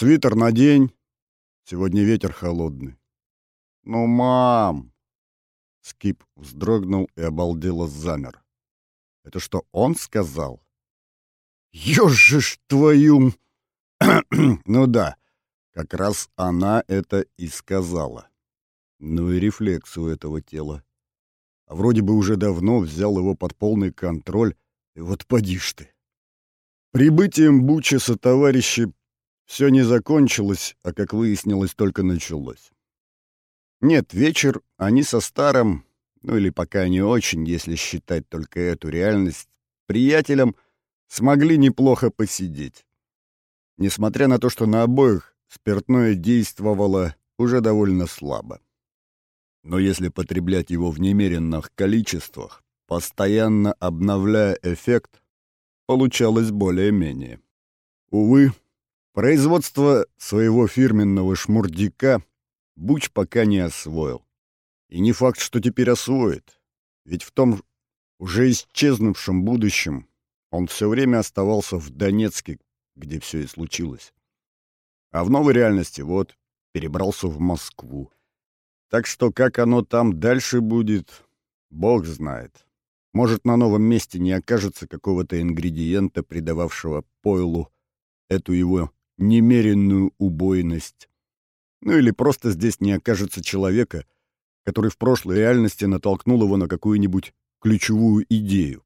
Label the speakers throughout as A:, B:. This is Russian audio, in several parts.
A: Свитер надень. Сегодня ветер холодный. Ну, мам! Скип вздрогнул и обалдело замер. Это что, он сказал? Ёжишь твою... ну да, как раз она это и сказала. Ну и рефлекс у этого тела. А вроде бы уже давно взял его под полный контроль, и вот поди ж ты. Прибытием Бучеса товарищи все не закончилось, а, как выяснилось, только началось. Нет, вечер они со старым, ну или пока не очень, если считать только эту реальность, приятелем смогли неплохо посидеть. Несмотря на то, что на обоих спиртное действовало уже довольно слабо. Но если потреблять его в немеренных количествах, постоянно обновляя эффект, получалось более-менее. Увы, производство своего фирменного шмурдика Буч пока не освоил. И не факт, что теперь освоит. Ведь в том уже исчезнувшем будущем он все время оставался в Донецке, где все и случилось. А в новой реальности вот перебрался в Москву. Так что как оно там дальше будет, бог знает. Может, на новом месте не окажется какого-то ингредиента, придававшего пойлу эту его немеренную убойность. Ну или просто здесь не окажется человека, который в прошлой реальности натолкнул его на какую-нибудь ключевую идею.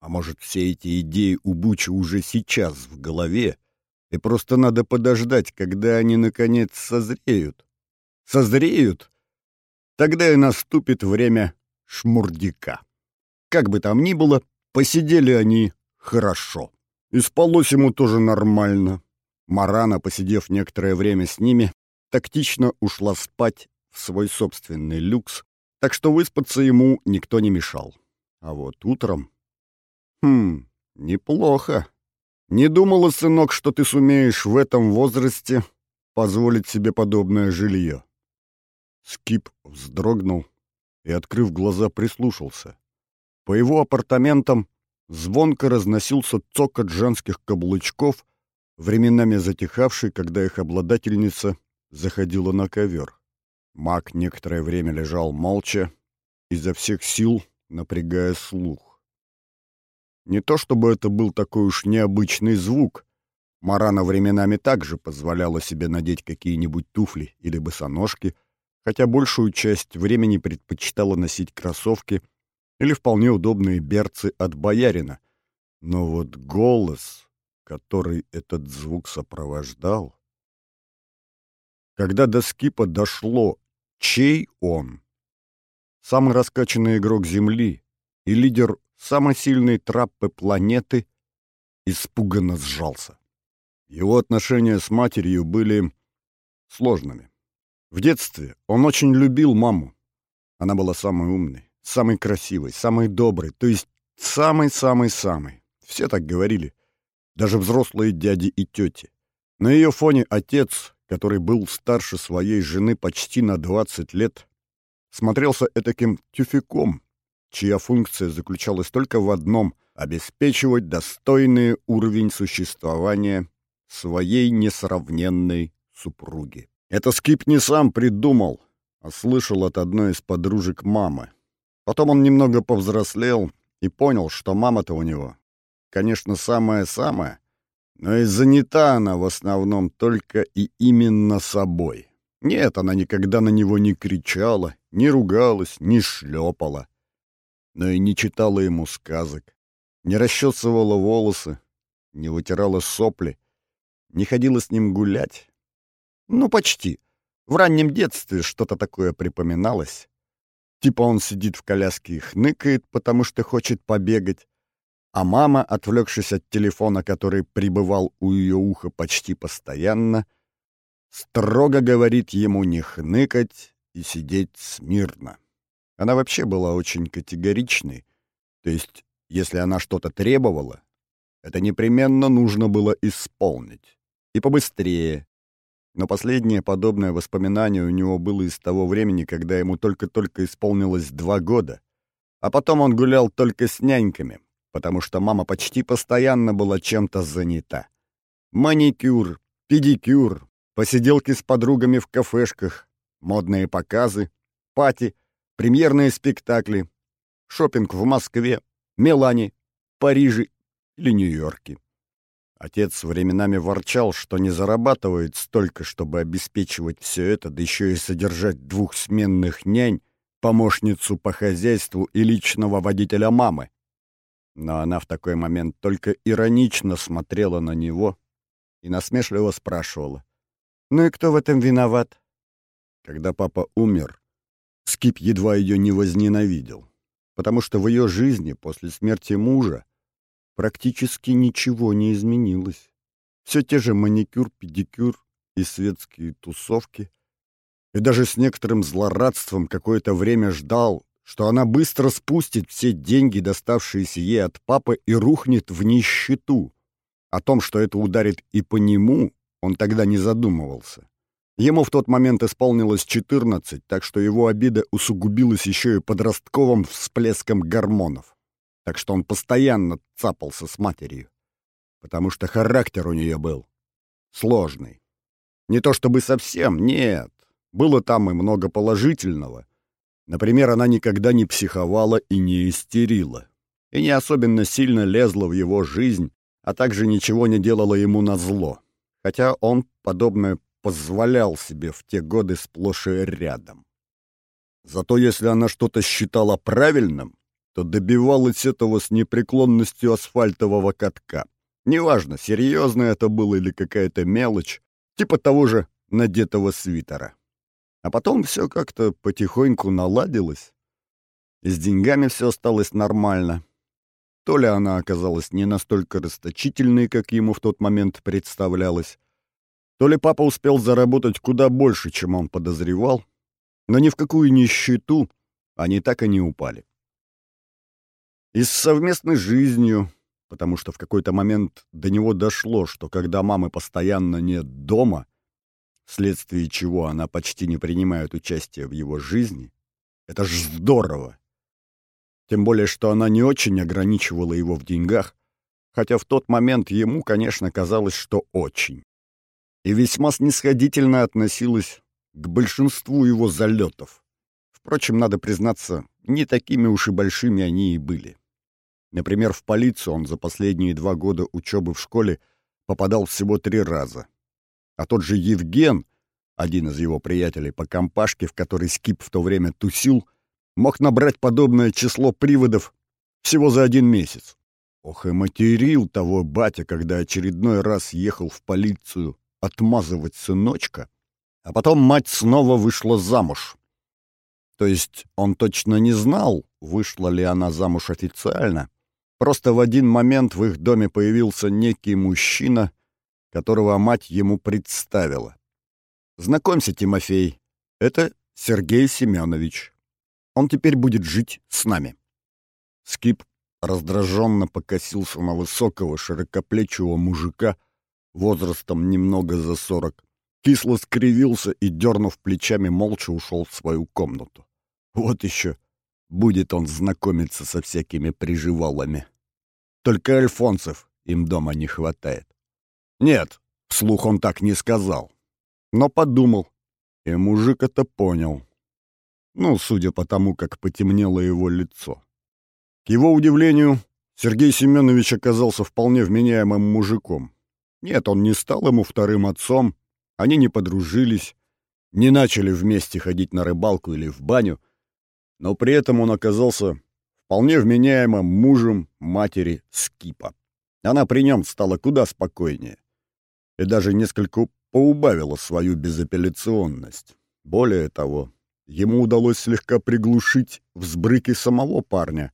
A: А может, все эти идеи у Буча уже сейчас в голове, и просто надо подождать, когда они, наконец, созреют. Созреют? Тогда и наступит время шмурдика. Как бы там ни было, посидели они хорошо. И спалось ему тоже нормально. Марана, посидев некоторое время с ними, тактично ушла спать в свой собственный люкс, так что выспаться ему никто не мешал. А вот утром... Хм, неплохо. Не думала, сынок, что ты сумеешь в этом возрасте позволить себе подобное жилье. Скип вздрогнул и, открыв глаза, прислушался. По его апартаментам звонко разносился цокот женских каблучков, временами затихавший, когда их обладательница заходила на ковер. Маг некоторое время лежал молча, изо всех сил напрягая слух. Не то чтобы это был такой уж необычный звук. Марана временами также позволяла себе надеть какие-нибудь туфли или босоножки, хотя большую часть времени предпочитала носить кроссовки или вполне удобные берцы от боярина. Но вот голос, который этот звук сопровождал... Когда до скипа дошло, чей он? Самый раскачанный игрок Земли и лидер самой сильной траппы планеты, испуганно сжался. Его отношения с матерью были сложными. В детстве он очень любил маму. Она была самой умной, самой красивой, самой доброй, то есть самой-самой-самой. Все так говорили, даже взрослые дяди и тети. На ее фоне отец, который был старше своей жены почти на 20 лет, смотрелся этаким тюфяком, чья функция заключалась только в одном — обеспечивать достойный уровень существования своей несравненной супруги. Это Скип не сам придумал, а слышал от одной из подружек мамы. Потом он немного повзрослел и понял, что мама-то у него, конечно, самая-самая, но и занята она в основном только и именно собой. Нет, она никогда на него не кричала, не ругалась, не шлепала но и не читала ему сказок, не расчесывала волосы, не вытирала сопли, не ходила с ним гулять. Ну, почти. В раннем детстве что-то такое припоминалось. Типа он сидит в коляске и хныкает, потому что хочет побегать, а мама, отвлекшись от телефона, который пребывал у ее уха почти постоянно, строго говорит ему не хныкать и сидеть смирно. Она вообще была очень категоричной, то есть, если она что-то требовала, это непременно нужно было исполнить. И побыстрее. Но последнее подобное воспоминание у него было из того времени, когда ему только-только исполнилось два года. А потом он гулял только с няньками, потому что мама почти постоянно была чем-то занята. Маникюр, педикюр, посиделки с подругами в кафешках, модные показы, пати, премьерные спектакли, шопинг в Москве, Милане, Париже или Нью-Йорке. Отец временами ворчал, что не зарабатывает столько, чтобы обеспечивать все это, да еще и содержать двух сменных нянь, помощницу по хозяйству и личного водителя мамы. Но она в такой момент только иронично смотрела на него и насмешливо спрашивала. «Ну и кто в этом виноват?» Когда папа умер, Скип едва ее не возненавидел, потому что в ее жизни после смерти мужа практически ничего не изменилось. Все те же маникюр, педикюр и светские тусовки. И даже с некоторым злорадством какое-то время ждал, что она быстро спустит все деньги, доставшиеся ей от папы, и рухнет в нищету. О том, что это ударит и по нему, он тогда не задумывался. Ему в тот момент исполнилось 14, так что его обида усугубилась еще и подростковым всплеском гормонов. Так что он постоянно цапался с матерью. Потому что характер у нее был сложный. Не то чтобы совсем, нет. Было там и много положительного. Например, она никогда не психовала и не истерила. И не особенно сильно лезла в его жизнь, а также ничего не делала ему на зло. Хотя он подобное позволял себе в те годы сплошь и рядом. Зато если она что-то считала правильным, то добивалась этого с непреклонностью асфальтового катка. Неважно, серьезно это было или какая-то мелочь, типа того же надетого свитера. А потом все как-то потихоньку наладилось, и с деньгами все осталось нормально. То ли она оказалась не настолько расточительной, как ему в тот момент представлялось, то ли папа успел заработать куда больше, чем он подозревал, но ни в какую нищету они так и не упали. И с совместной жизнью, потому что в какой-то момент до него дошло, что когда мамы постоянно нет дома, вследствие чего она почти не принимает участие в его жизни, это ж здорово. Тем более, что она не очень ограничивала его в деньгах, хотя в тот момент ему, конечно, казалось, что очень и весьма снисходительно относилась к большинству его залетов. Впрочем, надо признаться, не такими уж и большими они и были. Например, в полицию он за последние два года учебы в школе попадал всего три раза. А тот же Евген, один из его приятелей по компашке, в которой Скип в то время тусил, мог набрать подобное число приводов всего за один месяц. Ох и материл того батя, когда очередной раз ехал в полицию отмазывать сыночка, а потом мать снова вышла замуж. То есть он точно не знал, вышла ли она замуж официально. Просто в один момент в их доме появился некий мужчина, которого мать ему представила. «Знакомься, Тимофей, это Сергей Семенович. Он теперь будет жить с нами». Скип раздраженно покосился на высокого широкоплечего мужика, возрастом немного за сорок, кисло скривился и, дернув плечами, молча ушел в свою комнату. Вот еще будет он знакомиться со всякими приживалами. Только альфонцев им дома не хватает. Нет, вслух он так не сказал, но подумал, и мужик это понял. Ну, судя по тому, как потемнело его лицо. К его удивлению, Сергей Семенович оказался вполне вменяемым мужиком. Нет, он не стал ему вторым отцом, они не подружились, не начали вместе ходить на рыбалку или в баню, но при этом он оказался вполне вменяемым мужем матери Скипа. Она при нем стала куда спокойнее и даже несколько поубавила свою безапелляционность. Более того, ему удалось слегка приглушить взбрыки самого парня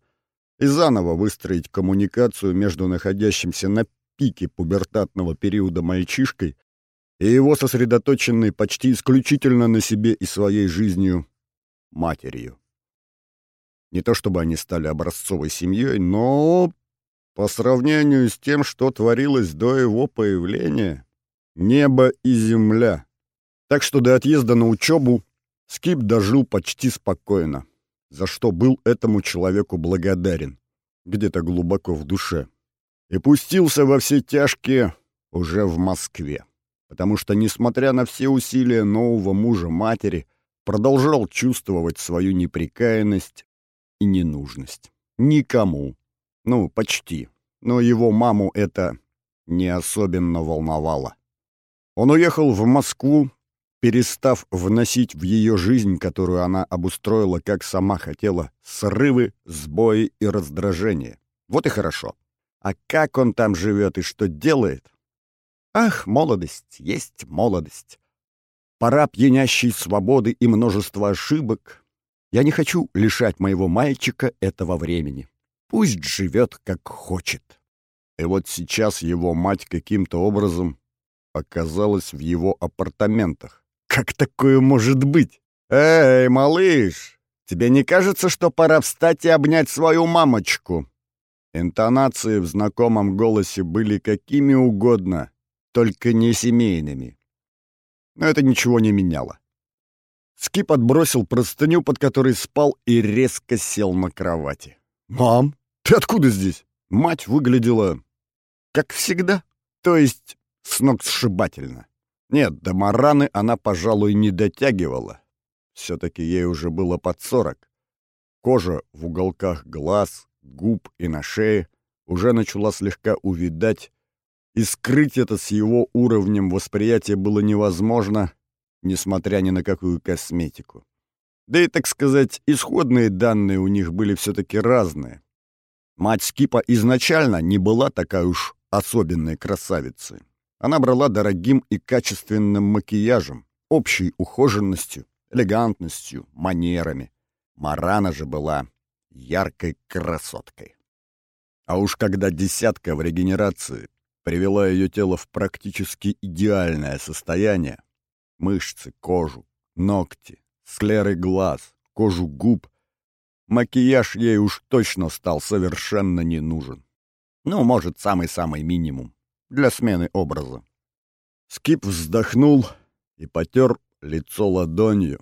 A: и заново выстроить коммуникацию между находящимся на пике пубертатного периода мальчишкой и его сосредоточенной почти исключительно на себе и своей жизнью матерью. Не то чтобы они стали образцовой семьей, но по сравнению с тем, что творилось до его появления, небо и земля. Так что до отъезда на учебу Скип дожил почти спокойно, за что был этому человеку благодарен, где-то глубоко в душе и пустился во все тяжкие уже в Москве. потому что, несмотря на все усилия нового мужа-матери, продолжал чувствовать свою неприкаянность и ненужность. Никому. Ну, почти. Но его маму это не особенно волновало. Он уехал в Москву, перестав вносить в ее жизнь, которую она обустроила, как сама хотела, срывы, сбои и раздражение. Вот и хорошо. А как он там живет и что делает? Ах, молодость, есть молодость. Пора пьянящей свободы и множества ошибок. Я не хочу лишать моего мальчика этого времени. Пусть живет, как хочет. И вот сейчас его мать каким-то образом оказалась в его апартаментах. Как такое может быть? Эй, малыш, тебе не кажется, что пора встать и обнять свою мамочку? Интонации в знакомом голосе были какими угодно, только не семейными. Но это ничего не меняло. Скип отбросил простыню, под которой спал, и резко сел на кровати. «Мам, ты откуда здесь?» Мать выглядела, как всегда, то есть сногсшибательно. Нет, до Мараны она, пожалуй, не дотягивала. Все-таки ей уже было под сорок. Кожа в уголках глаз, губ и на шее уже начала слегка увидать, и скрыть это с его уровнем восприятия было невозможно, несмотря ни на какую косметику. Да и, так сказать, исходные данные у них были все-таки разные. Мать Скипа изначально не была такая уж особенной красавицей. Она брала дорогим и качественным макияжем, общей ухоженностью, элегантностью, манерами. Марана же была яркой красоткой. А уж когда десятка в регенерации привела ее тело в практически идеальное состояние, мышцы, кожу, ногти, склеры глаз, кожу губ, макияж ей уж точно стал совершенно не нужен. Ну, может, самый-самый минимум для смены образа. Скип вздохнул и потер лицо ладонью,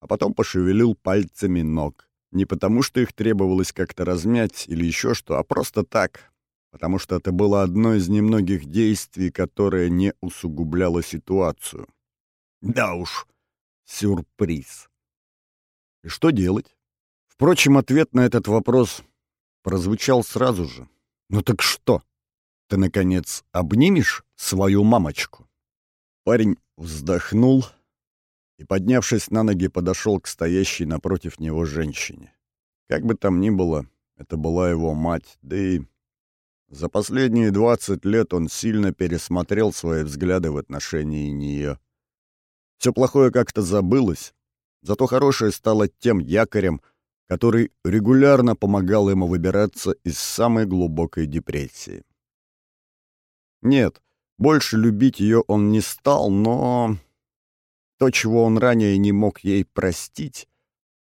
A: а потом пошевелил пальцами ног. Не потому, что их требовалось как-то размять или еще что, а просто так, потому что это было одно из немногих действий, которое не усугубляло ситуацию. Да уж, сюрприз. И что делать? Впрочем, ответ на этот вопрос прозвучал сразу же. «Ну так что? Ты, наконец, обнимешь свою мамочку?» Парень вздохнул и, поднявшись на ноги, подошел к стоящей напротив него женщине. Как бы там ни было, это была его мать, да и за последние двадцать лет он сильно пересмотрел свои взгляды в отношении нее. Все плохое как-то забылось, зато хорошее стало тем якорем, который регулярно помогал ему выбираться из самой глубокой депрессии. Нет, больше любить ее он не стал, но то, чего он ранее не мог ей простить,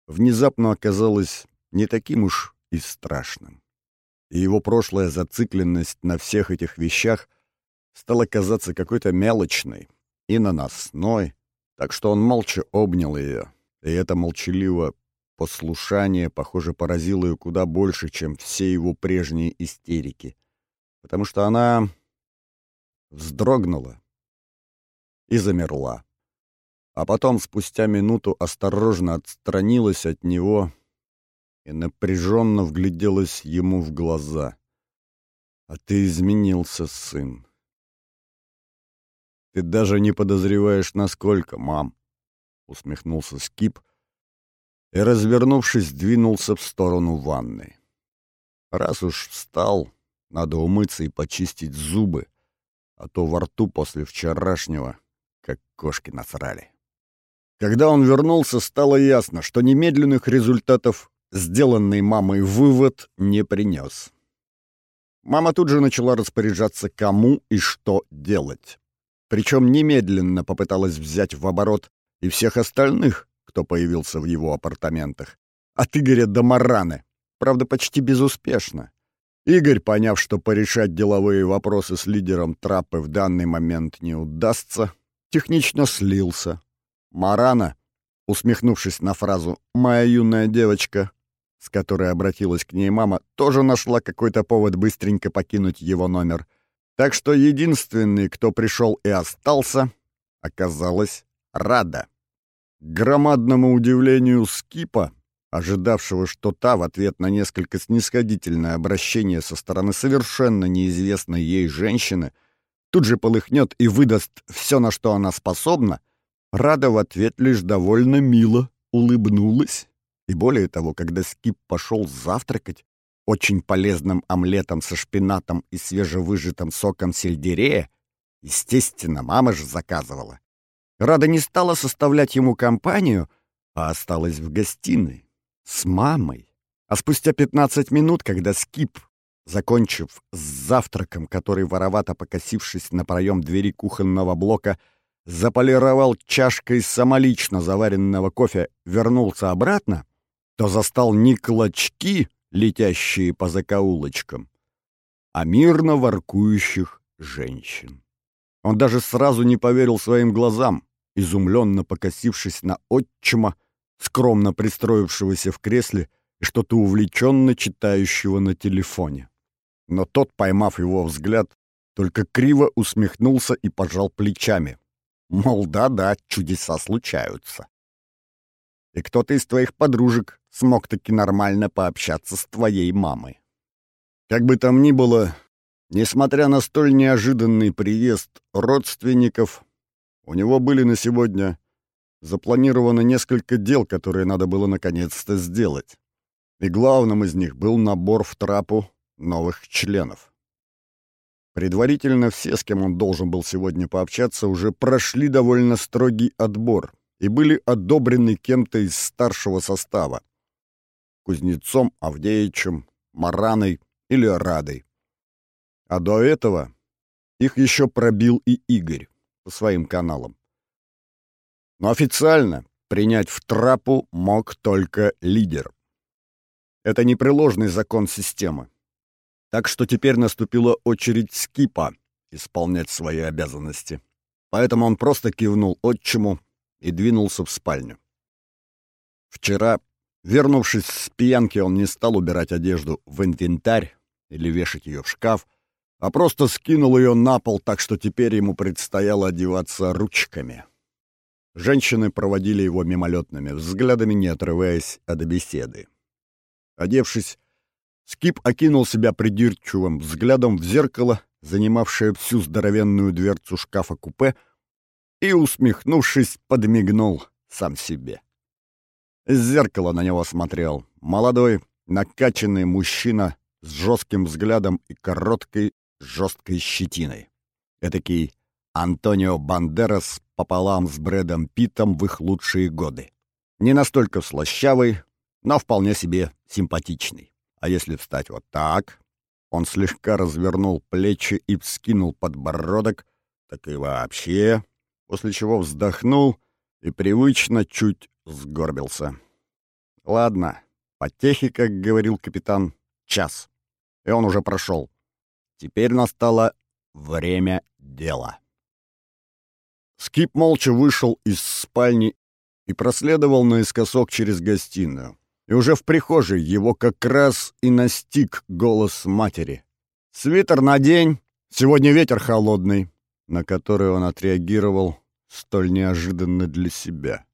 A: внезапно оказалось не таким уж и страшным. И его прошлая зацикленность на всех этих вещах стала казаться какой-то мелочной и наносной, так что он молча обнял ее, и это молчаливо послушание, похоже, поразило ее куда больше, чем все его прежние истерики, потому что она вздрогнула и замерла а потом спустя минуту осторожно отстранилась от него и напряженно вгляделась ему в глаза. «А ты изменился, сын. Ты даже не подозреваешь, насколько, мам!» — усмехнулся Скип и, развернувшись, двинулся в сторону ванны. «Раз уж встал, надо умыться и почистить зубы, а то во рту после вчерашнего, как кошки насрали». Когда он вернулся, стало ясно, что немедленных результатов сделанный мамой вывод не принес. Мама тут же начала распоряжаться, кому и что делать. Причем немедленно попыталась взять в оборот и всех остальных, кто появился в его апартаментах. От Игоря до Мараны. Правда, почти безуспешно. Игорь, поняв, что порешать деловые вопросы с лидером траппы в данный момент не удастся, технично слился, Марана, усмехнувшись на фразу «моя юная девочка», с которой обратилась к ней мама, тоже нашла какой-то повод быстренько покинуть его номер. Так что единственный, кто пришел и остался, оказалась Рада. К громадному удивлению Скипа, ожидавшего, что та в ответ на несколько снисходительное обращение со стороны совершенно неизвестной ей женщины тут же полыхнет и выдаст все, на что она способна, Рада в ответ лишь довольно мило улыбнулась. И более того, когда Скип пошел завтракать очень полезным омлетом со шпинатом и свежевыжатым соком сельдерея, естественно, мама же заказывала, Рада не стала составлять ему компанию, а осталась в гостиной с мамой. А спустя 15 минут, когда Скип, закончив с завтраком, который, воровато покосившись на проем двери кухонного блока, заполировал чашкой самолично заваренного кофе, вернулся обратно, то застал не клочки, летящие по закоулочкам, а мирно воркующих женщин. Он даже сразу не поверил своим глазам, изумленно покосившись на отчима, скромно пристроившегося в кресле и что-то увлеченно читающего на телефоне. Но тот, поймав его взгляд, только криво усмехнулся и пожал плечами. Мол, да-да, чудеса случаются. И кто-то из твоих подружек смог таки нормально пообщаться с твоей мамой. Как бы там ни было, несмотря на столь неожиданный приезд родственников, у него были на сегодня запланировано несколько дел, которые надо было наконец-то сделать. И главным из них был набор в трапу новых членов. Предварительно все, с кем он должен был сегодня пообщаться, уже прошли довольно строгий отбор и были одобрены кем-то из старшего состава. Кузнецом, Авдеичем, Мараной или Радой. А до этого их еще пробил и Игорь по своим каналам. Но официально принять в трапу мог только лидер. Это непреложный закон системы. Так что теперь наступила очередь Скипа исполнять свои обязанности. Поэтому он просто кивнул отчиму и двинулся в спальню. Вчера, вернувшись с пьянки, он не стал убирать одежду в инвентарь или вешать ее в шкаф, а просто скинул ее на пол, так что теперь ему предстояло одеваться ручками. Женщины проводили его мимолетными взглядами, не отрываясь от беседы. Одевшись, Скип окинул себя придирчивым взглядом в зеркало, занимавшее всю здоровенную дверцу шкафа-купе, и, усмехнувшись, подмигнул сам себе. Из зеркала на него смотрел молодой, накачанный мужчина с жестким взглядом и короткой, жесткой щетиной. Этакий Антонио Бандерас пополам с Брэдом Питом в их лучшие годы. Не настолько слащавый, но вполне себе симпатичный. А если встать вот так, он слегка развернул плечи и вскинул подбородок, так и вообще, после чего вздохнул и привычно чуть сгорбился. Ладно, потехи, как говорил капитан, час. И он уже прошел. Теперь настало время дела. Скип молча вышел из спальни и проследовал наискосок через гостиную. И уже в прихожей его как раз и настиг голос матери. «Свитер надень! Сегодня ветер холодный!» На который он отреагировал столь неожиданно для себя.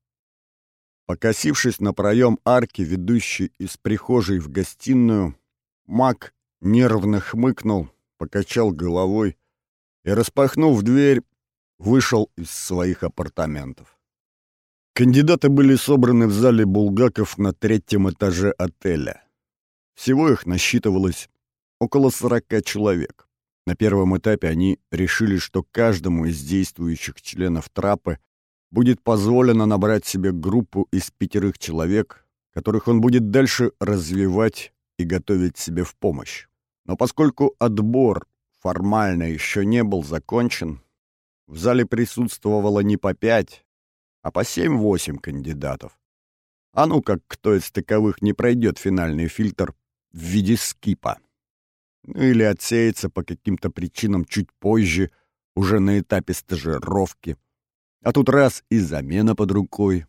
A: Покосившись на проем арки, ведущей из прихожей в гостиную, маг нервно хмыкнул, покачал головой и, распахнув дверь, вышел из своих апартаментов. Кандидаты были собраны в зале Булгаков на третьем этаже отеля. Всего их насчитывалось около сорока человек. На первом этапе они решили, что каждому из действующих членов трапы будет позволено набрать себе группу из пятерых человек, которых он будет дальше развивать и готовить себе в помощь. Но поскольку отбор формально еще не был закончен, в зале присутствовало не по пять, а по семь-восемь кандидатов. А ну как кто из таковых не пройдет финальный фильтр в виде скипа. Ну или отсеется по каким-то причинам чуть позже, уже на этапе стажировки. А тут раз и замена под рукой.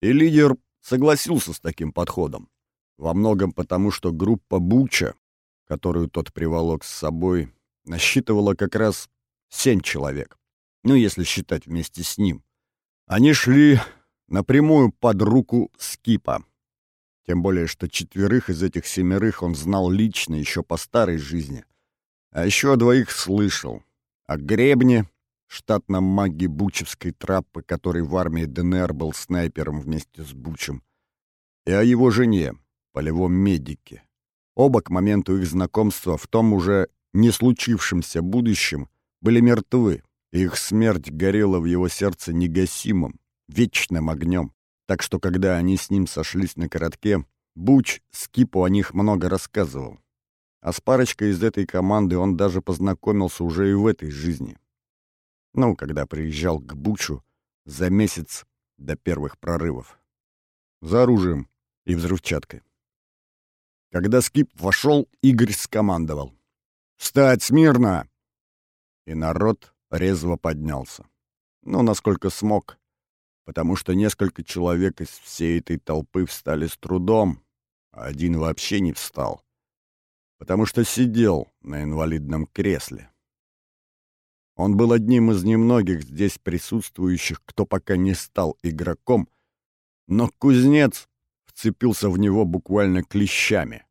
A: И лидер согласился с таким подходом. Во многом потому, что группа Буча, которую тот приволок с собой, насчитывала как раз семь человек. Ну, если считать вместе с ним. Они шли напрямую под руку Скипа. Тем более, что четверых из этих семерых он знал лично еще по старой жизни. А еще о двоих слышал. О Гребне, штатном маге Бучевской траппы, который в армии ДНР был снайпером вместе с Бучем, и о его жене, полевом медике. Оба к моменту их знакомства в том уже не случившемся будущем были мертвы, и их смерть горела в его сердце негасимым, вечным огнем. Так что, когда они с ним сошлись на коротке, Буч Скипу о них много рассказывал. А с парочкой из этой команды он даже познакомился уже и в этой жизни. Ну, когда приезжал к Бучу за месяц до первых прорывов. За оружием и взрывчаткой. Когда Скип вошел, Игорь скомандовал. «Встать смирно!» И народ резво поднялся. Ну, насколько смог, потому что несколько человек из всей этой толпы встали с трудом, а один вообще не встал, потому что сидел на инвалидном кресле. Он был одним из немногих здесь присутствующих, кто пока не стал игроком, но кузнец вцепился в него буквально клещами,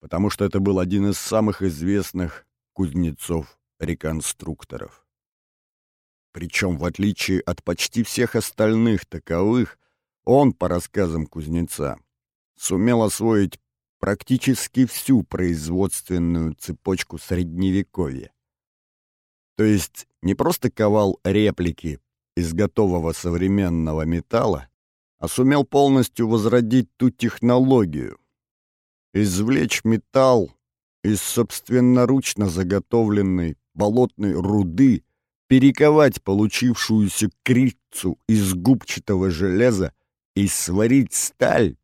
A: потому что это был один из самых известных кузнецов-реконструкторов. Причем, в отличие от почти всех остальных таковых, он, по рассказам кузнеца, сумел освоить практически всю производственную цепочку Средневековья. То есть не просто ковал реплики из готового современного металла, а сумел полностью возродить ту технологию. Извлечь металл из собственноручно заготовленной болотной руды, перековать получившуюся крицу из губчатого железа и сварить сталь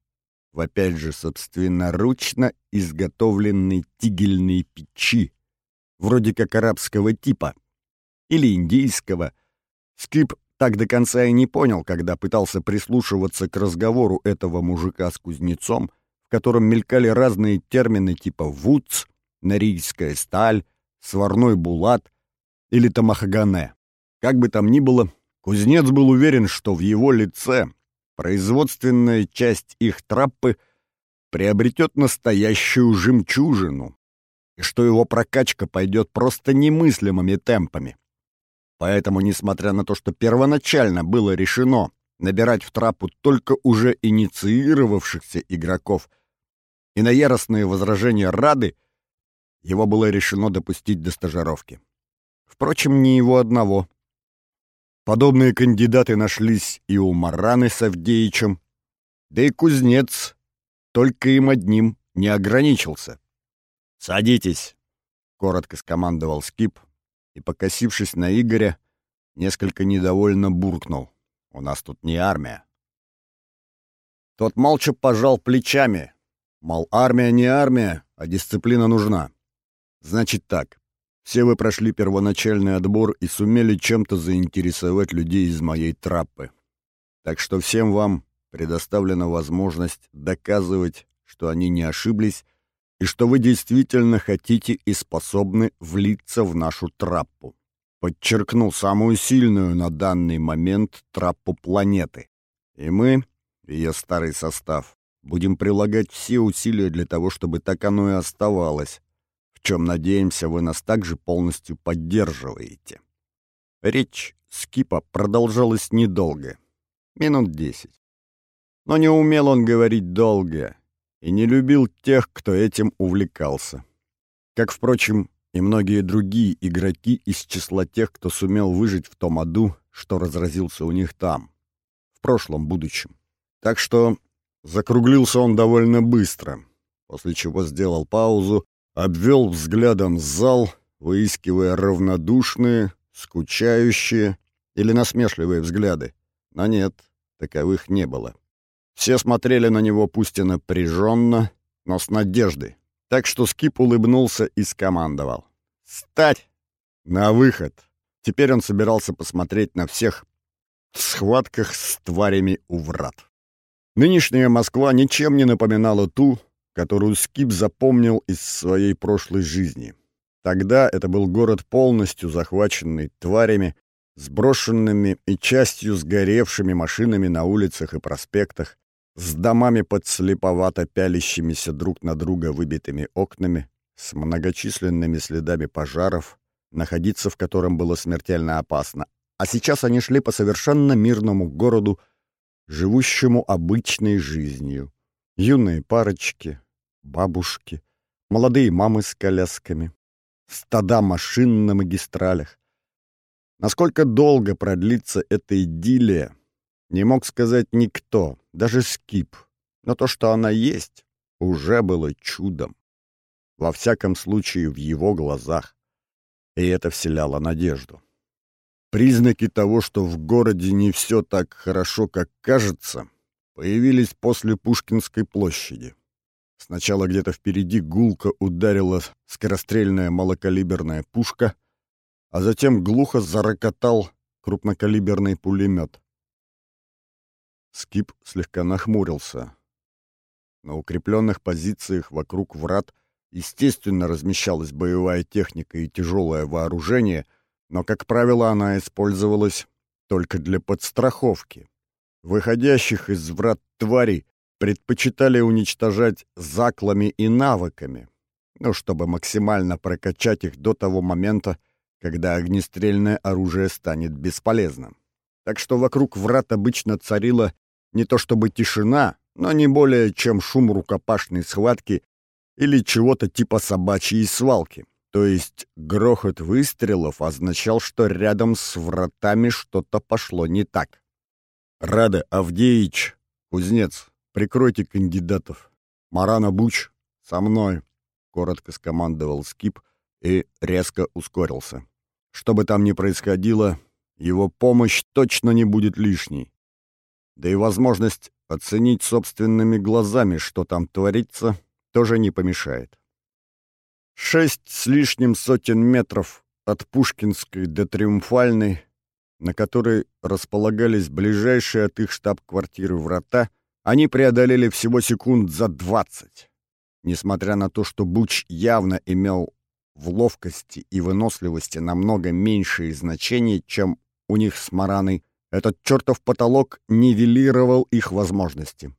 A: в опять же собственноручно изготовленной тигельной печи, вроде как арабского типа — или индийского. Скип так до конца и не понял, когда пытался прислушиваться к разговору этого мужика с кузнецом, в котором мелькали разные термины типа «вудс», «норийская сталь», «сварной булат» или «тамахагане». Как бы там ни было, кузнец был уверен, что в его лице производственная часть их траппы приобретет настоящую жемчужину, и что его прокачка пойдет просто немыслимыми темпами. Поэтому, несмотря на то, что первоначально было решено набирать в трапу только уже инициировавшихся игроков, и на яростные возражения Рады, его было решено допустить до стажировки. Впрочем, не его одного. Подобные кандидаты нашлись и у Мараны с Авдеичем, да и кузнец только им одним не ограничился. «Садитесь», — коротко скомандовал Скип, и, покосившись на Игоря, несколько недовольно буркнул. «У нас тут не армия». Тот молча пожал плечами. Мол, армия не армия, а дисциплина нужна. Значит так, все вы прошли первоначальный отбор и сумели чем-то заинтересовать людей из моей траппы. Так что всем вам предоставлена возможность доказывать, что они не ошиблись, и что вы действительно хотите и способны влиться в нашу траппу. Подчеркну самую сильную на данный момент траппу планеты. И мы, ее старый состав, будем прилагать все усилия для того, чтобы так оно и оставалось, в чем, надеемся, вы нас также полностью поддерживаете. Речь Скипа продолжалась недолго, минут десять. Но не умел он говорить долго, и не любил тех, кто этим увлекался. Как, впрочем, и многие другие игроки из числа тех, кто сумел выжить в том аду, что разразился у них там, в прошлом будущем. Так что закруглился он довольно быстро, после чего сделал паузу, обвел взглядом зал, выискивая равнодушные, скучающие или насмешливые взгляды. Но нет, таковых не было. Все смотрели на него пусть и напряженно, но с надеждой. Так что Скип улыбнулся и скомандовал. «Стать! На выход!» Теперь он собирался посмотреть на всех в схватках с тварями у врат. Нынешняя Москва ничем не напоминала ту, которую Скип запомнил из своей прошлой жизни. Тогда это был город полностью захваченный тварями, сброшенными и частью сгоревшими машинами на улицах и проспектах, с домами подслеповато пялящимися друг на друга выбитыми окнами, с многочисленными следами пожаров, находиться в котором было смертельно опасно. А сейчас они шли по совершенно мирному городу, живущему обычной жизнью. Юные парочки, бабушки, молодые мамы с колясками, стада машин на магистралях. Насколько долго продлится эта идиллия, не мог сказать никто, даже Скип. Но то, что она есть, уже было чудом. Во всяком случае, в его глазах. И это вселяло надежду. Признаки того, что в городе не все так хорошо, как кажется, появились после Пушкинской площади. Сначала где-то впереди гулко ударила скорострельная малокалиберная пушка, а затем глухо зарокотал крупнокалиберный пулемет. Скип слегка нахмурился. На укрепленных позициях вокруг врат естественно размещалась боевая техника и тяжелое вооружение, но, как правило, она использовалась только для подстраховки. Выходящих из врат тварей предпочитали уничтожать заклами и навыками, ну, чтобы максимально прокачать их до того момента, когда огнестрельное оружие станет бесполезным. Так что вокруг врат обычно царила не то чтобы тишина, но не более чем шум рукопашной схватки или чего-то типа собачьей свалки. То есть грохот выстрелов означал, что рядом с вратами что-то пошло не так. «Рада Авдеич, кузнец, прикройте кандидатов. Марана Буч, со мной», — коротко скомандовал Скип и резко ускорился. Что бы там ни происходило, его помощь точно не будет лишней да и возможность оценить собственными глазами, что там творится, тоже не помешает. Шесть с лишним сотен метров от Пушкинской до Триумфальной, на которой располагались ближайшие от их штаб-квартиры врата, они преодолели всего секунд за двадцать. Несмотря на то, что Буч явно имел в ловкости и выносливости намного меньшие значения, чем у них с Мараной, этот чертов потолок нивелировал их возможности.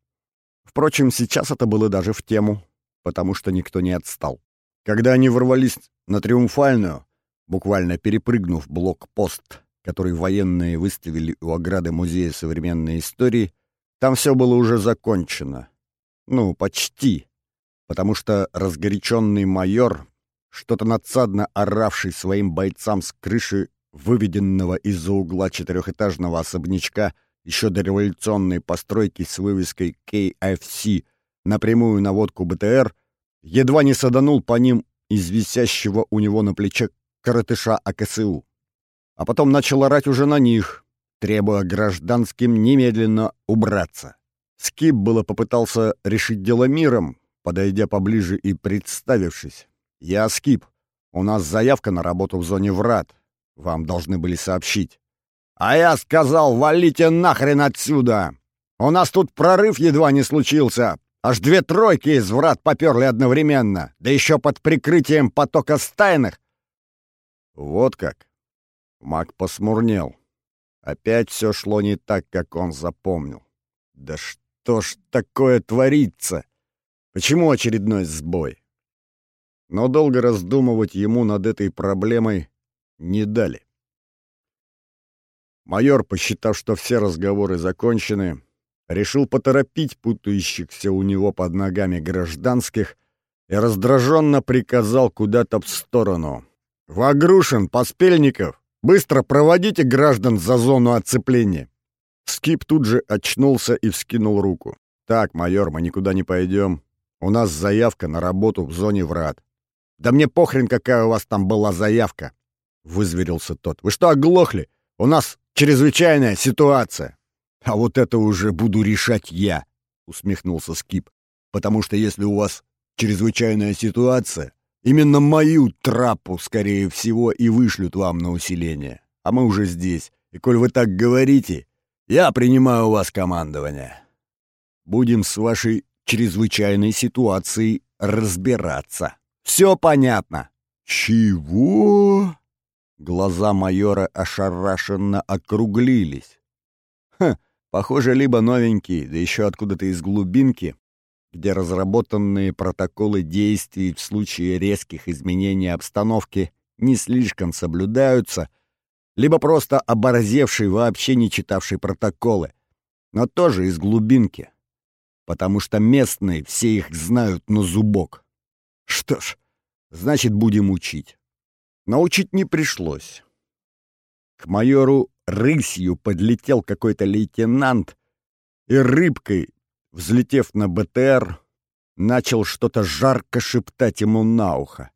A: Впрочем, сейчас это было даже в тему, потому что никто не отстал. Когда они ворвались на Триумфальную, буквально перепрыгнув блокпост, который военные выставили у ограды Музея современной истории, там все было уже закончено. Ну, почти. Потому что разгоряченный майор, что-то надсадно оравший своим бойцам с крыши выведенного из-за угла четырехэтажного особнячка еще до революционной постройки с вывеской KFC на водку БТР, едва не саданул по ним из висящего у него на плече коротыша АКСУ. А потом начал орать уже на них, требуя гражданским немедленно убраться. Скип было попытался решить дело миром, подойдя поближе и представившись. «Я Скип. У нас заявка на работу в зоне врат. Вам должны были сообщить. А я сказал, валите нахрен отсюда! У нас тут прорыв едва не случился. Аж две тройки из врат поперли одновременно, да еще под прикрытием потока стайных. Вот как. Маг посмурнел. Опять все шло не так, как он запомнил. Да что ж такое творится? Почему очередной сбой? Но долго раздумывать ему над этой проблемой не дали. Майор, посчитав, что все разговоры закончены, решил поторопить путающихся у него под ногами гражданских и раздраженно приказал куда-то в сторону. «Вагрушин, Поспельников, быстро проводите граждан за зону оцепления!» Скип тут же очнулся и вскинул руку. «Так, майор, мы никуда не пойдем. У нас заявка на работу в зоне врат». «Да мне похрен, какая у вас там была заявка вызверился тот. «Вы что, оглохли? У нас чрезвычайная ситуация!» «А вот это уже буду решать я!» — усмехнулся Скип. «Потому что если у вас чрезвычайная ситуация, именно мою трапу, скорее всего, и вышлют вам на усиление. А мы уже здесь, и коль вы так говорите, я принимаю у вас командование. Будем с вашей чрезвычайной ситуацией разбираться. Все понятно?» «Чего?» Глаза майора ошарашенно округлились. Ха, похоже, либо новенький, да еще откуда-то из глубинки, где разработанные протоколы действий в случае резких изменений обстановки не слишком соблюдаются, либо просто оборзевший, вообще не читавший протоколы, но тоже из глубинки, потому что местные все их знают на зубок. Что ж, значит, будем учить. Научить не пришлось. К майору рысью подлетел какой-то лейтенант и рыбкой, взлетев на БТР, начал что-то жарко шептать ему на ухо.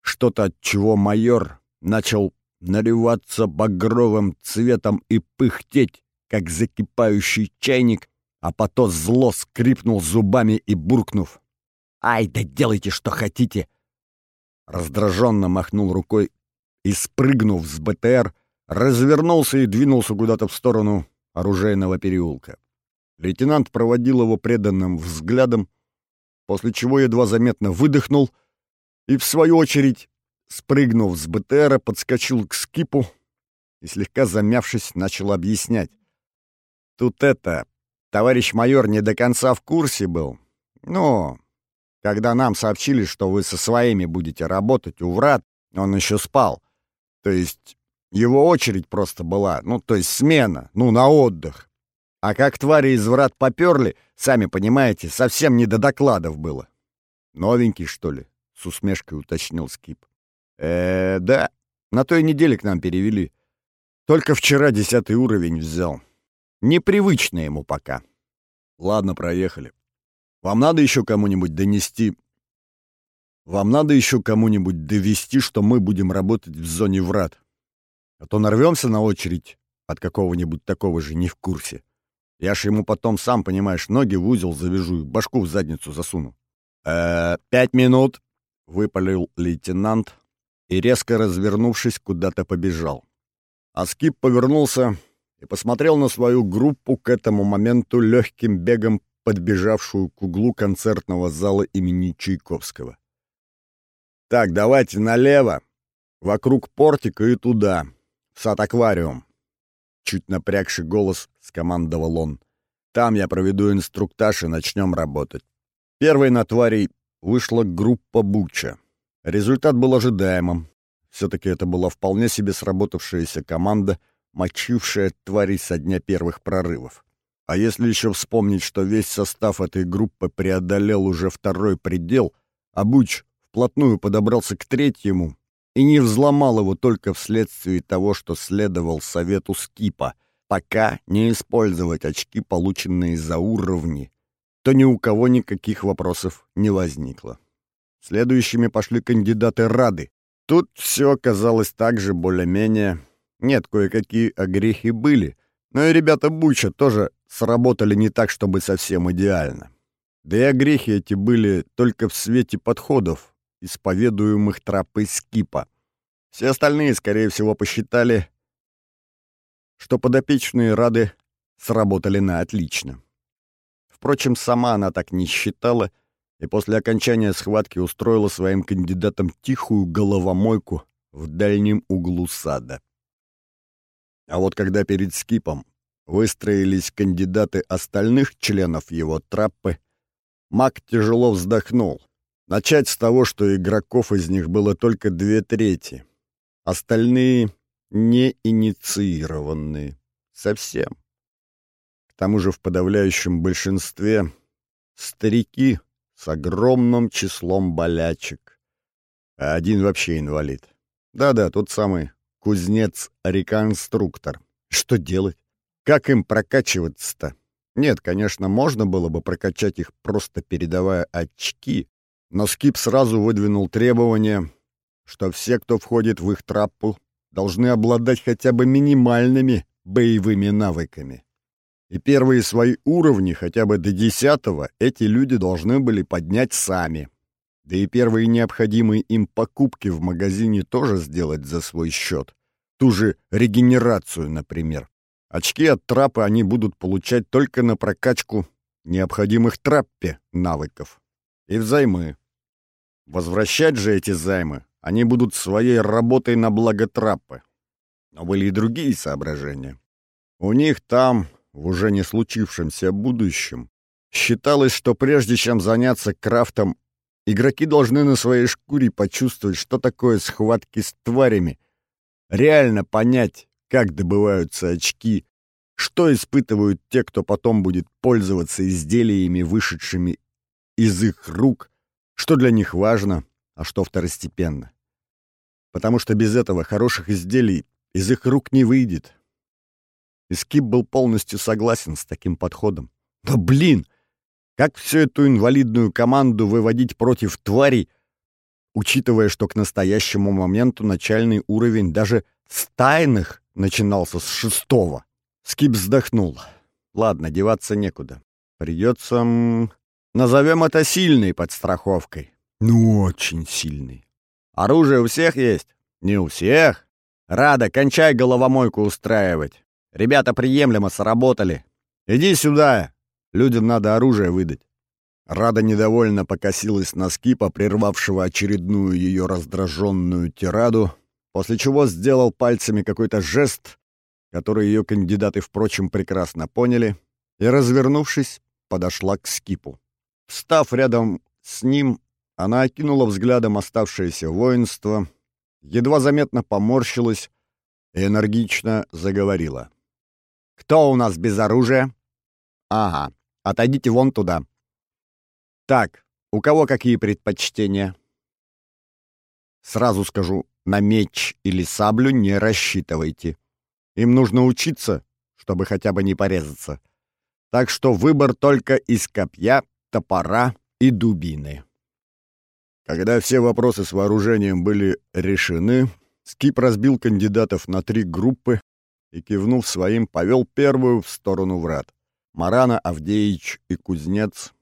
A: Что-то, от чего майор начал наливаться багровым цветом и пыхтеть, как закипающий чайник, а потом зло скрипнул зубами и буркнув. «Ай, да делайте, что хотите!» Раздраженно махнул рукой и, спрыгнув с БТР, развернулся и двинулся куда-то в сторону оружейного переулка. Лейтенант проводил его преданным взглядом, после чего едва заметно выдохнул и, в свою очередь, спрыгнув с БТРа, подскочил к скипу и, слегка замявшись, начал объяснять. «Тут это, товарищ майор не до конца в курсе был. Ну, когда нам сообщили, что вы со своими будете работать у врат, он еще спал. То есть его очередь просто была, ну, то есть смена, ну, на отдых. А как твари из врат поперли, сами понимаете, совсем не до докладов было. Новенький, что ли? С усмешкой уточнил Скип. э да. На той неделе к нам перевели. Только вчера десятый уровень взял. Непривычно ему пока. Ладно, проехали. Вам надо еще кому-нибудь донести... Вам надо еще кому-нибудь довести, что мы будем работать в зоне врат. А то нарвемся на очередь от какого-нибудь такого же не в курсе. Я ж ему потом, сам понимаешь, ноги в узел завяжу и башку в задницу засуну. э пять минут!» — выпалил лейтенант и, резко развернувшись, куда-то побежал. Аскип повернулся и посмотрел на свою группу к этому моменту легким бегом подбежавшую к углу концертного зала имени Чайковского. «Так, давайте налево, вокруг портика и туда, в сад-аквариум. Чуть напрягший голос скомандовал он. «Там я проведу инструктаж и начнем работать». Первой на тварей вышла группа Буча. Результат был ожидаемым. Все-таки это была вполне себе сработавшаяся команда, мочившая тварей со дня первых прорывов. А если еще вспомнить, что весь состав этой группы преодолел уже второй предел, а Буч вплотную подобрался к третьему, и не взломал его только вследствие того, что следовал совету Скипа, пока не использовать очки, полученные за уровни, то ни у кого никаких вопросов не возникло. Следующими пошли кандидаты Рады. Тут все оказалось так же более-менее. Нет, кое-какие огрехи были, но и ребята Буча тоже сработали не так, чтобы совсем идеально. Да и огрехи эти были только в свете подходов, исповедуемых тропы Скипа. Все остальные, скорее всего, посчитали, что подопечные Рады сработали на отлично. Впрочем, сама она так не считала и после окончания схватки устроила своим кандидатам тихую головомойку в дальнем углу сада. А вот когда перед Скипом выстроились кандидаты остальных членов его траппы, маг тяжело вздохнул. Начать с того, что игроков из них было только две трети. Остальные не инициированные. Совсем. К тому же в подавляющем большинстве старики с огромным числом болячек. А один вообще инвалид. Да-да, тот самый кузнец-реконструктор. Что делать? Как им прокачиваться-то? Нет, конечно, можно было бы прокачать их, просто передавая очки, но Скип сразу выдвинул требование, что все, кто входит в их траппу, должны обладать хотя бы минимальными боевыми навыками. И первые свои уровни, хотя бы до десятого, эти люди должны были поднять сами. Да и первые необходимые им покупки в магазине тоже сделать за свой счет. Ту же регенерацию, например. Очки от трапы они будут получать только на прокачку необходимых траппе навыков. И взаймы. Возвращать же эти займы они будут своей работой на благо траппы. Но были и другие соображения. У них там, в уже не случившемся будущем, считалось, что прежде чем заняться крафтом, игроки должны на своей шкуре почувствовать, что такое схватки с тварями, реально понять, как добываются очки, что испытывают те, кто потом будет пользоваться изделиями, вышедшими из их рук, что для них важно, а что второстепенно. Потому что без этого хороших изделий из их рук не выйдет. И Скип был полностью согласен с таким подходом. Но, блин, как всю эту инвалидную команду выводить против тварей, учитывая, что к настоящему моменту начальный уровень даже стайных начинался с шестого? Скип вздохнул. Ладно, деваться некуда. Придется... Назовем это сильной подстраховкой. Ну, очень сильной. Оружие у всех есть? Не у всех. Рада, кончай головомойку устраивать. Ребята приемлемо сработали. Иди сюда. Людям надо оружие выдать. Рада недовольно покосилась на скипа, прервавшего очередную ее раздраженную тираду, после чего сделал пальцами какой-то жест, который ее кандидаты, впрочем, прекрасно поняли, и, развернувшись, подошла к скипу. Встав рядом с ним, она окинула взглядом оставшееся воинство, едва заметно поморщилась и энергично заговорила. «Кто у нас без оружия?» «Ага, отойдите вон туда». «Так, у кого какие предпочтения?» «Сразу скажу, на меч или саблю не рассчитывайте. Им нужно учиться, чтобы хотя бы не порезаться. Так что выбор только из копья, топора и дубины». Когда все вопросы с вооружением были решены, Скип разбил кандидатов на три группы и, кивнув своим, повел первую в сторону врат. Марана, Авдеич и Кузнец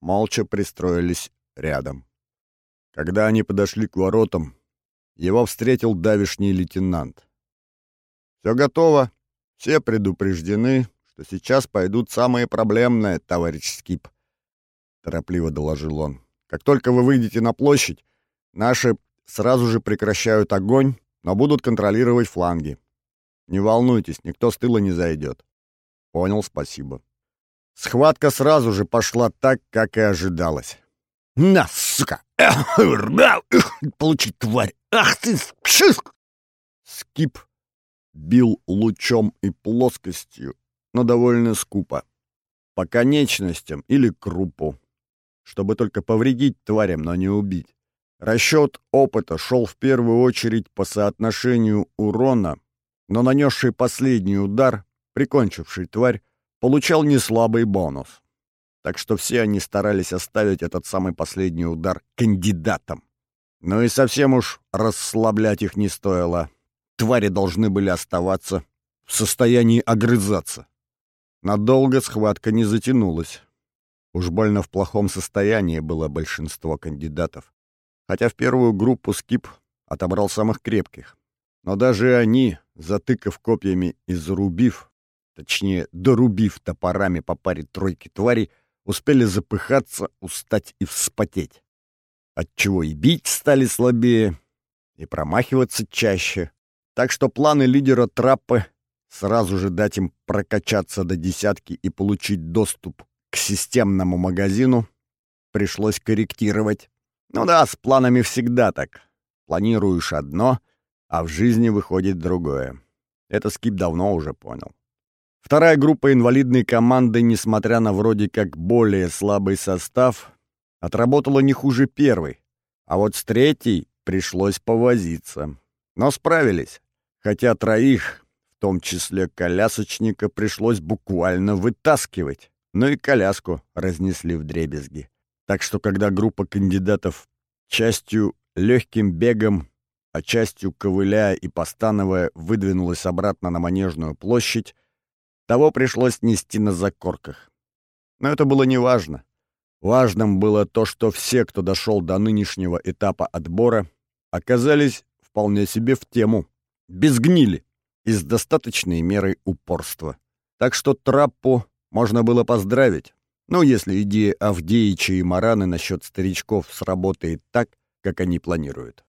A: молча пристроились рядом. Когда они подошли к воротам, его встретил давишний лейтенант. «Все готово, все предупреждены, что сейчас пойдут самые проблемные, товарищ Скип», — торопливо доложил он. Как только вы выйдете на площадь, наши сразу же прекращают огонь, но будут контролировать фланги. Не волнуйтесь, никто с тыла не зайдет. Понял, спасибо. Схватка сразу же пошла так, как и ожидалось. На, сука! Получи, тварь! Ах ты, пшиск! Скип бил лучом и плоскостью, но довольно скупо. По конечностям или крупу чтобы только повредить тварям, но не убить. Расчет опыта шел в первую очередь по соотношению урона, но нанесший последний удар, прикончивший тварь, получал неслабый бонус. Так что все они старались оставить этот самый последний удар кандидатам. Но и совсем уж расслаблять их не стоило. Твари должны были оставаться в состоянии огрызаться. Надолго схватка не затянулась. Уж больно в плохом состоянии было большинство кандидатов. Хотя в первую группу Скип отобрал самых крепких. Но даже они, затыкав копьями и зарубив, точнее, дорубив топорами по паре тройки тварей, успели запыхаться, устать и вспотеть. Отчего и бить стали слабее, и промахиваться чаще. Так что планы лидера траппы сразу же дать им прокачаться до десятки и получить доступ к системному магазину пришлось корректировать. Ну да, с планами всегда так. Планируешь одно, а в жизни выходит другое. Это Скип давно уже понял. Вторая группа инвалидной команды, несмотря на вроде как более слабый состав, отработала не хуже первой. А вот с третьей пришлось повозиться. Но справились. Хотя троих, в том числе колясочника, пришлось буквально вытаскивать но и коляску разнесли в дребезги. Так что когда группа кандидатов частью легким бегом, а частью ковыляя и постановая выдвинулась обратно на Манежную площадь, того пришлось нести на закорках. Но это было неважно. Важным было то, что все, кто дошел до нынешнего этапа отбора, оказались вполне себе в тему, без гнили и с достаточной мерой упорства. Так что Траппу можно было поздравить. Ну, если идея Авдеича и Мараны насчет старичков сработает так, как они планируют.